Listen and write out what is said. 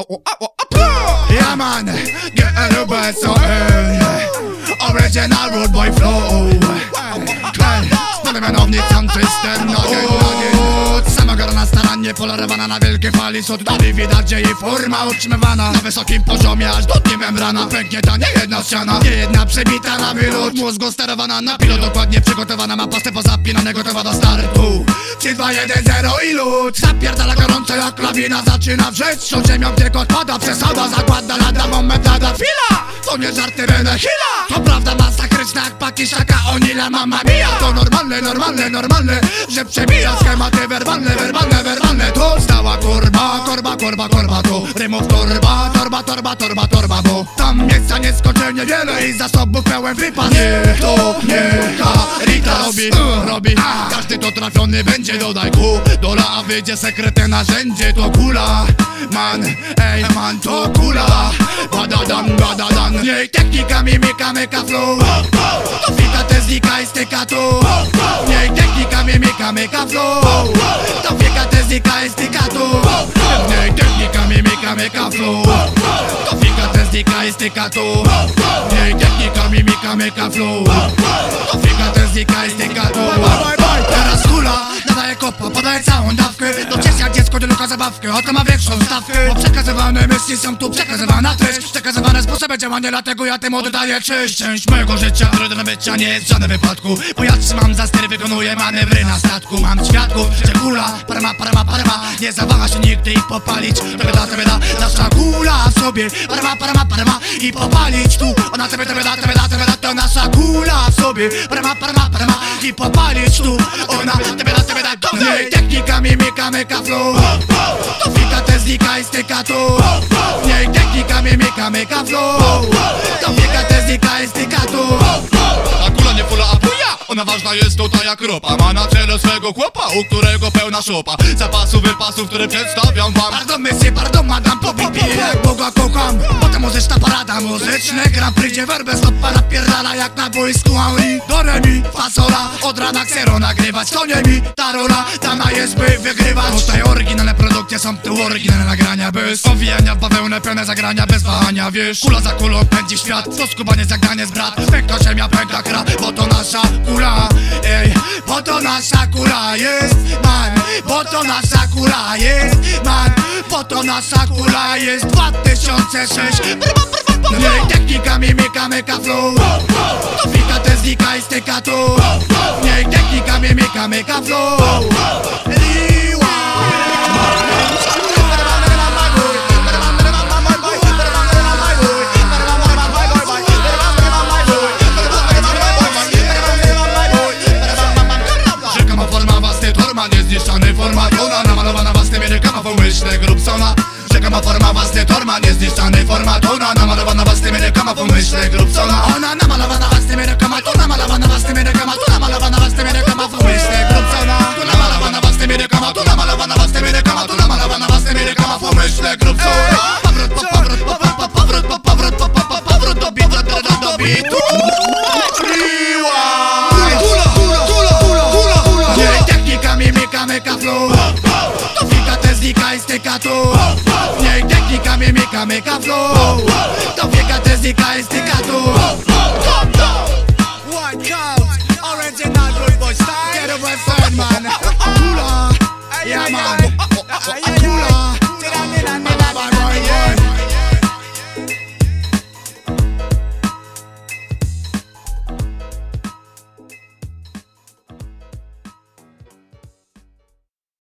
Oh, oh, oh, yeah man, get a little bit so early. Original road boy flow. Kväll, ställer mig av nytt som twisten Nugget, nugget rana starannie polerowana na wielkiej fali Sod dalej widać, jej forma utrzymywana Na wysokim poziomie, aż dotnie membrana Pęknie ta nie jedna ściana, nie jedna przebita na wylot. Mózgu sterowana na pilot, dokładnie przygotowana. Ma pastę pozapinane, gotowa do startu. 3, 2, 1, 0 i lód. Zapierdala gorąco jak lawina Zaczyna wrzeć, tą ziemią bieg odpada Przesada, zakłada lada, moment lada Chwila, to nie żarty Benechila To masakryczna jak paki szaka Onila mama mia To normalne, normalne, normalne Że przebija schematy werbalne, werbalne, werbalne. To stała korba, korba, korba, korba To rymów torba, torba, torba, torba, torba Bo tam miejsca nieskończenie wiele I zasobów pełen wypas. Nie, to nie Rita robi, robi. Każdy to trafiony będzie Dodaj ku, dola, a wyjdzie sekretne narzędzie To kula, man, ej, man, to kula Jej technika, mimika, myka, flow. To fika, te znika i styka tu. Jej technika, mimika, myka, flow. To fika, te znika i styka tu. Jej technika, mimika, myka, flow. To fika, te znika i styka tu. Jej technika, mimika, myka, flow. To fika, te znika i styka tu. Teraz kula, nadaje kopa, podaje zabawkę, oto ma większą stawkę. Bo przekazywane myśli są tu przekazywana treść. Przekazywane sposoby działania, dlatego ja tym oddaję cześć. Część mojego życia, które do bycia nie jest w żadnym wypadku. Bo ja trzymam za stery, wykonuję manewry na statku. Mam świadków, że kula, parma, parma, parma Nie zawaha się nigdy ich popalić. To da, to da, nasza kula sobie. Parma, parma, parma i popalić tu. Ona tebe, tebe da, tebe da, tebe da To nasza kula w sobie. Parma, parma, parma i popalić tu. Ona tebe da, tebe da, do niej Technika, mimika, myka, flow. To fika, te znika i styka tu. Jej technika, mimika, myka, flow. To fika, te znika i styka tu. A kula nie fula, a puja Ona ważna jest tutaj jak ropa. Ma na czele swego chłopa, u którego pełna szopa. Zapasów, wypasów, które przedstawiam wam. Pardon, messie, pardon, madame, po pipi Jak Boga kocham muzyczna parada, muzyczny. Gram przyjdzie werbę, stopa napierdala Jak na boisku Henri Do remi, fasola Od rana ksero nagrywać, to nie mi Ta rola, dana jest by wygrywać Tutaj oryginalne produkcje, są tu oryginalne nagrania. Bez owijania w bawełnę, pełne zagrania Bez wahania, wiesz. Kula za kulą pędzi świat To skubanie, zagranie z brat. Pękła ziemia, pękła kra Bo to nasza kula, ej. Bo to nasza kula jest, man. Bo to nasza kula jest, man Bo to nasza kula jest 2006 Jej technika, mimika, myka, flow To fika, te znika i styka tu. Jej technika, mimika, myka, flow Ma forma własny torma, niezniszczony format Ona namalowana własnymi rękama pomyślne Grubsona Ona namalowana własnymi rękoma Tu namalowana własnymi rękoma Tu namalowana własnymi rękoma Pomyślę grobcona Tu namalowana własnymi rękoma, tu namalowana własnymi rękoma Tu namalowana własnymi rękoma pomyślne Grubsona Powrót, po, powrót, po, po, po, powrót, po, powrót, po, po, po, powrót do bitu, do, do, do bitu Jej technika, mimika, myka, flow Myka, flow. To fika, te znika tu